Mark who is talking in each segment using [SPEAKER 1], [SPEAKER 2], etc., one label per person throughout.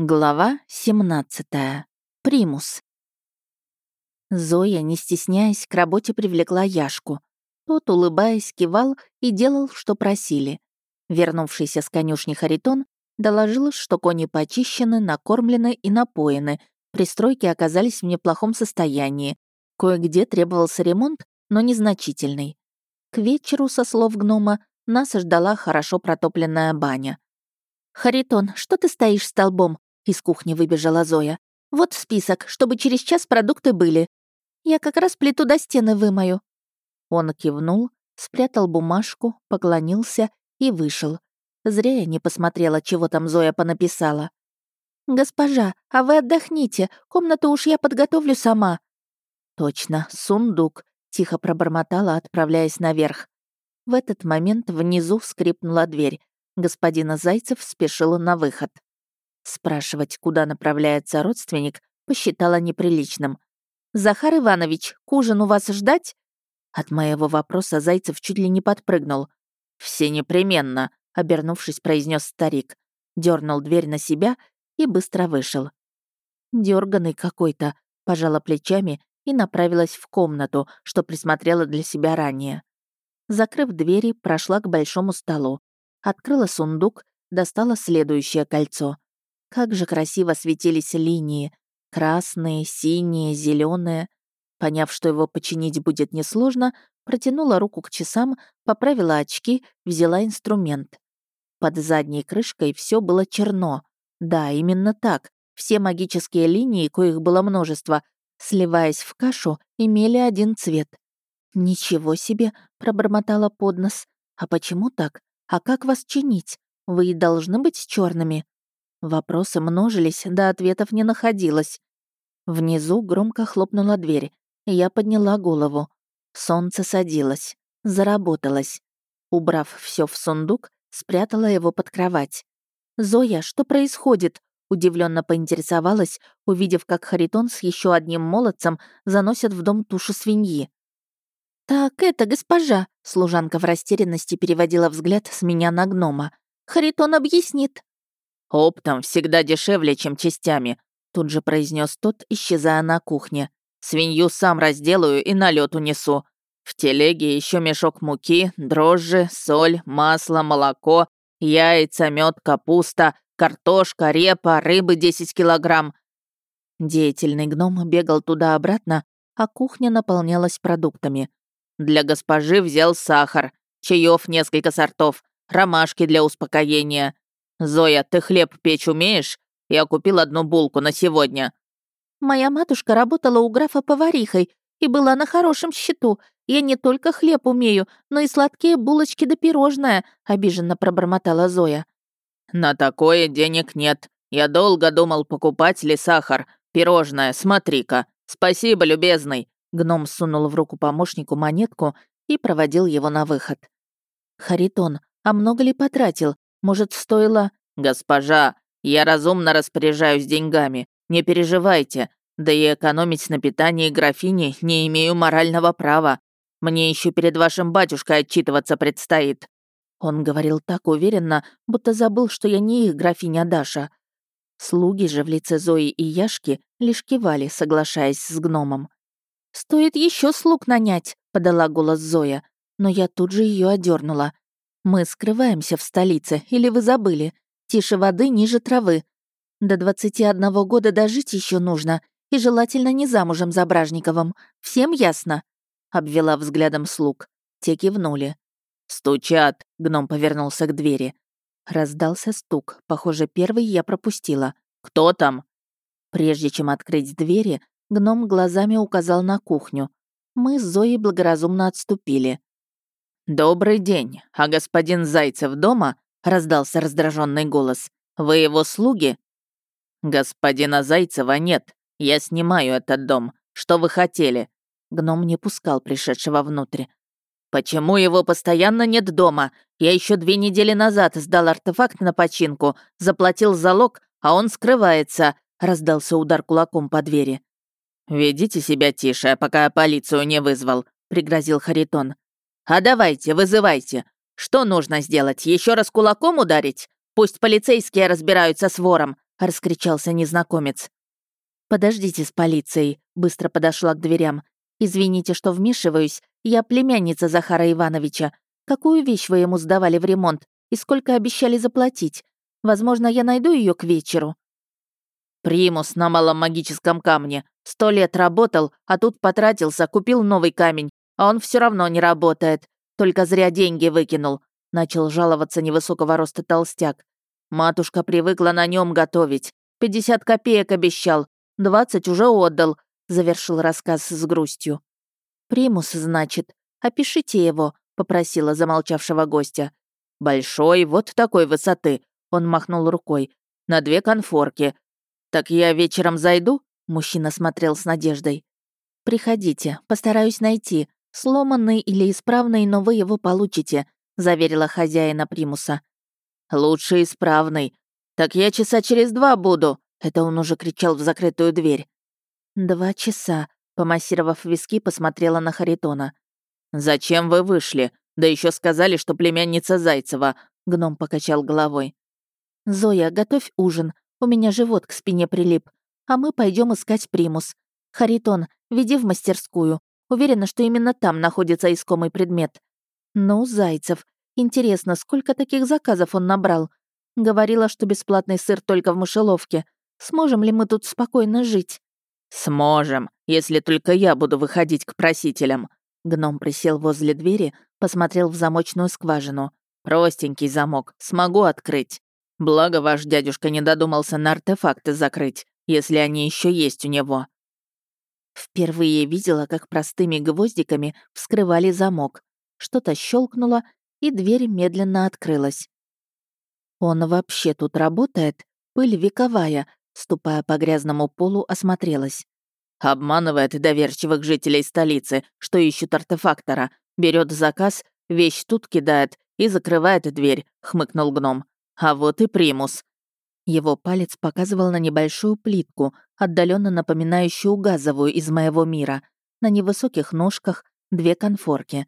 [SPEAKER 1] Глава 17. Примус. Зоя, не стесняясь, к работе привлекла Яшку. Тот, улыбаясь, кивал и делал, что просили. Вернувшийся с конюшни Харитон доложил, что кони почищены, накормлены и напоены. Пристройки оказались в неплохом состоянии. Кое-где требовался ремонт, но незначительный. К вечеру, со слов гнома, нас ждала хорошо протопленная баня. «Харитон, что ты стоишь столбом?» Из кухни выбежала Зоя. «Вот список, чтобы через час продукты были. Я как раз плиту до стены вымою». Он кивнул, спрятал бумажку, поклонился и вышел. Зря я не посмотрела, чего там Зоя понаписала. «Госпожа, а вы отдохните, комнату уж я подготовлю сама». «Точно, сундук», — тихо пробормотала, отправляясь наверх. В этот момент внизу скрипнула дверь. Господина Зайцев спешила на выход. Спрашивать, куда направляется родственник, посчитала неприличным. «Захар Иванович, к ужину вас ждать?» От моего вопроса Зайцев чуть ли не подпрыгнул. «Все непременно», — обернувшись, произнес старик. дернул дверь на себя и быстро вышел. Дерганый какой-то, пожала плечами и направилась в комнату, что присмотрела для себя ранее. Закрыв двери, прошла к большому столу. Открыла сундук, достала следующее кольцо. Как же красиво светились линии. Красные, синие, зеленые. Поняв, что его починить будет несложно, протянула руку к часам, поправила очки, взяла инструмент. Под задней крышкой все было черно. Да, именно так. Все магические линии, коих было множество, сливаясь в кашу, имели один цвет. «Ничего себе!» — пробормотала под нос. «А почему так? А как вас чинить? Вы и должны быть черными. Вопросы множились, да ответов не находилось. Внизу громко хлопнула дверь, я подняла голову. Солнце садилось, заработалось. Убрав все в сундук, спрятала его под кровать. «Зоя, что происходит?» Удивленно поинтересовалась, увидев, как Харитон с еще одним молодцем заносят в дом тушу свиньи. «Так это, госпожа!» — служанка в растерянности переводила взгляд с меня на гнома. «Харитон объяснит».
[SPEAKER 2] «Оптом всегда дешевле, чем частями», — тут же произнес тот, исчезая на кухне. «Свинью сам разделаю и на лед унесу. В телеге еще мешок муки, дрожжи, соль, масло, молоко, яйца, мед, капуста, картошка, репа, рыбы 10 килограмм».
[SPEAKER 1] Деятельный гном бегал туда-обратно, а кухня наполнялась продуктами.
[SPEAKER 2] «Для госпожи взял сахар, чаев несколько сортов, ромашки для успокоения, «Зоя, ты хлеб печь умеешь? Я купил одну булку на сегодня».
[SPEAKER 1] «Моя матушка работала у графа поварихой и была на хорошем счету. Я не только хлеб умею, но и сладкие булочки да пирожное», — обиженно пробормотала Зоя.
[SPEAKER 2] «На такое денег нет. Я долго думал, покупать ли сахар. Пирожное, смотри-ка. Спасибо, любезный».
[SPEAKER 1] Гном сунул в руку помощнику монетку и проводил его на выход. «Харитон, а много ли потратил? Может, стоило...»
[SPEAKER 2] «Госпожа, я разумно распоряжаюсь деньгами. Не переживайте. Да и экономить на питании графини не имею морального права. Мне еще перед вашим батюшкой отчитываться предстоит».
[SPEAKER 1] Он говорил так уверенно, будто забыл, что я не их графиня Даша. Слуги же в лице Зои и Яшки лишь кивали, соглашаясь с гномом. «Стоит еще слуг нанять», — подала голос Зоя, но я тут же ее одернула. Мы скрываемся в столице, или вы забыли? Тише воды, ниже травы. До 21 года дожить еще нужно, и желательно не замужем за Бражниковым. Всем ясно?» Обвела взглядом слуг. Те кивнули.
[SPEAKER 2] «Стучат!» — гном повернулся к двери.
[SPEAKER 1] Раздался стук. Похоже, первый я пропустила.
[SPEAKER 2] «Кто там?»
[SPEAKER 1] Прежде чем открыть двери, гном глазами указал на кухню. Мы с Зоей благоразумно отступили.
[SPEAKER 2] «Добрый день. А господин Зайцев дома?» — раздался раздраженный голос. «Вы его слуги?» «Господина Зайцева нет. Я снимаю этот дом. Что вы хотели?»
[SPEAKER 1] Гном не пускал пришедшего внутрь.
[SPEAKER 2] «Почему его постоянно нет дома? Я еще две недели назад сдал артефакт на починку, заплатил залог, а он скрывается», — раздался удар кулаком по двери. «Ведите себя тише, пока я полицию не вызвал», — пригрозил Харитон. «А давайте, вызывайте. Что нужно сделать? Еще раз кулаком ударить? Пусть полицейские разбираются с вором.
[SPEAKER 1] — раскричался незнакомец. «Подождите с полицией», — быстро подошла к дверям. «Извините, что вмешиваюсь. Я племянница Захара Ивановича. Какую вещь вы ему сдавали в ремонт и сколько обещали заплатить? Возможно, я найду ее к вечеру».
[SPEAKER 2] «Примус на малом магическом камне. Сто лет работал, а тут потратился, купил новый камень, а он все равно не работает. Только зря деньги выкинул», — начал жаловаться невысокого роста толстяк. «Матушка привыкла на нем готовить. Пятьдесят копеек обещал, Двадцать уже отдал», — завершил рассказ с грустью.
[SPEAKER 1] «Примус, значит. Опишите его», — попросила замолчавшего гостя.
[SPEAKER 2] «Большой, вот такой высоты», — он махнул рукой. «На две конфорки. Так я вечером зайду?» — мужчина смотрел с надеждой.
[SPEAKER 1] «Приходите, постараюсь найти. Сломанный или исправный, но вы его получите», — заверила хозяина примуса.
[SPEAKER 2] «Лучше исправный. Так я часа через два буду», это он уже кричал в закрытую дверь.
[SPEAKER 1] «Два часа», — помассировав виски, посмотрела на Харитона.
[SPEAKER 2] «Зачем вы вышли? Да еще сказали, что племянница Зайцева», — гном покачал головой.
[SPEAKER 1] «Зоя, готовь ужин. У меня живот к спине прилип. А мы пойдем искать примус. Харитон, веди в мастерскую. Уверена, что именно там находится искомый предмет. Ну, Зайцев, интересно, сколько таких заказов он набрал? Говорила, что бесплатный сыр только в мышеловке. Сможем ли мы тут спокойно жить?»
[SPEAKER 2] «Сможем, если только я буду выходить к просителям». Гном присел возле двери, посмотрел в замочную скважину. «Простенький замок, смогу открыть. Благо ваш дядюшка не додумался на артефакты закрыть, если они еще есть у него».
[SPEAKER 1] Впервые видела, как простыми гвоздиками вскрывали замок. Что-то щелкнуло, и дверь медленно открылась. «Он вообще тут работает? Пыль вековая, ступая по грязному полу, осмотрелась.
[SPEAKER 2] «Обманывает доверчивых жителей столицы, что ищут артефактора, берет заказ, вещь тут кидает и закрывает дверь», — хмыкнул гном. «А вот и примус».
[SPEAKER 1] Его палец показывал на небольшую плитку, отдаленно напоминающую газовую из моего мира. На невысоких ножках две конфорки.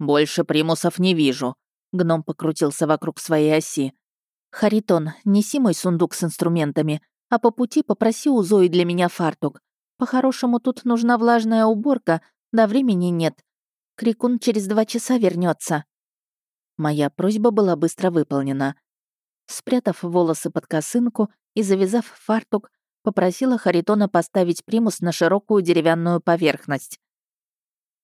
[SPEAKER 2] «Больше примусов не вижу», — гном покрутился вокруг своей оси.
[SPEAKER 1] «Харитон, неси мой сундук с инструментами а по пути попроси у Зои для меня фартук. По-хорошему, тут нужна влажная уборка, да времени нет. Крикун через два часа вернется. Моя просьба была быстро выполнена. Спрятав волосы под косынку и завязав фартук, попросила Харитона поставить примус на широкую деревянную поверхность.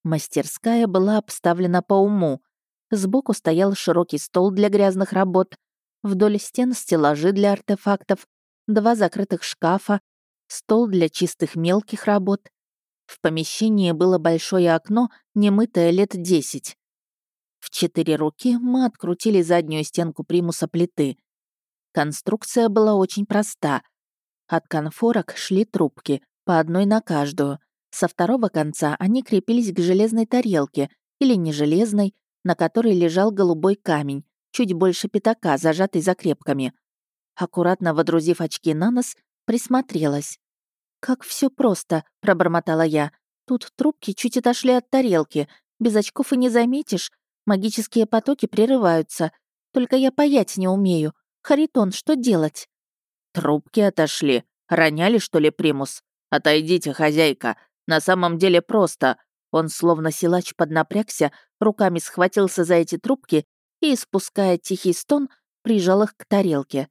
[SPEAKER 1] Мастерская была обставлена по уму. Сбоку стоял широкий стол для грязных работ, вдоль стен стеллажи для артефактов, два закрытых шкафа, стол для чистых мелких работ. В помещении было большое окно, немытое лет десять. В четыре руки мы открутили заднюю стенку примуса плиты. Конструкция была очень проста. От конфорок шли трубки, по одной на каждую. Со второго конца они крепились к железной тарелке, или не железной, на которой лежал голубой камень, чуть больше пятака, зажатый закрепками. Аккуратно водрузив очки на нос, присмотрелась. «Как все просто», — пробормотала я. «Тут трубки чуть отошли от тарелки. Без очков и не заметишь. Магические потоки прерываются. Только я паять не умею. Харитон, что делать?»
[SPEAKER 2] «Трубки отошли. Роняли, что ли, примус? Отойдите, хозяйка. На самом деле просто». Он, словно силач, поднапрягся, руками схватился за эти трубки и, испуская тихий стон, прижал их к тарелке.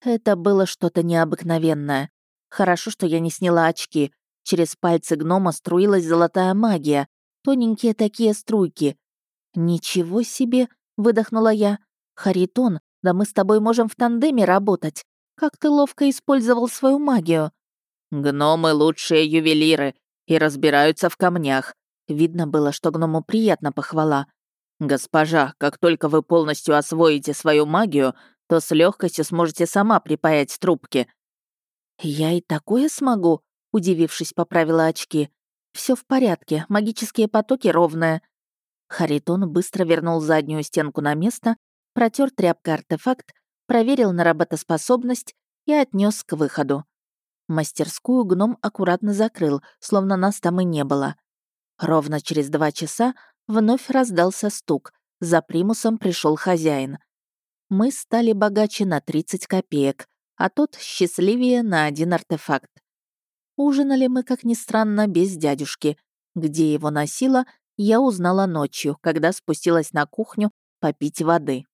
[SPEAKER 1] Это было что-то необыкновенное. Хорошо, что я не сняла очки. Через пальцы гнома струилась золотая магия. Тоненькие такие струйки. «Ничего себе!» — выдохнула я. «Харитон, да мы с тобой можем в тандеме работать. Как ты ловко использовал свою магию!»
[SPEAKER 2] «Гномы — лучшие ювелиры и разбираются в камнях».
[SPEAKER 1] Видно было, что гному приятно похвала.
[SPEAKER 2] «Госпожа, как только вы полностью освоите свою магию, то с легкостью сможете сама припаять трубки».
[SPEAKER 1] «Я и такое смогу?» — удивившись, поправила очки. Все в порядке, магические потоки ровные». Харитон быстро вернул заднюю стенку на место, протер тряпкой артефакт, проверил на работоспособность и отнес к выходу. Мастерскую гном аккуратно закрыл, словно нас там и не было. Ровно через два часа вновь раздался стук. За примусом пришел хозяин мы стали богаче на 30 копеек. а тот счастливее на один артефакт. Ужинали мы, как ни странно, без дядюшки. Где его носила, я узнала ночью, когда спустилась на кухню попить воды.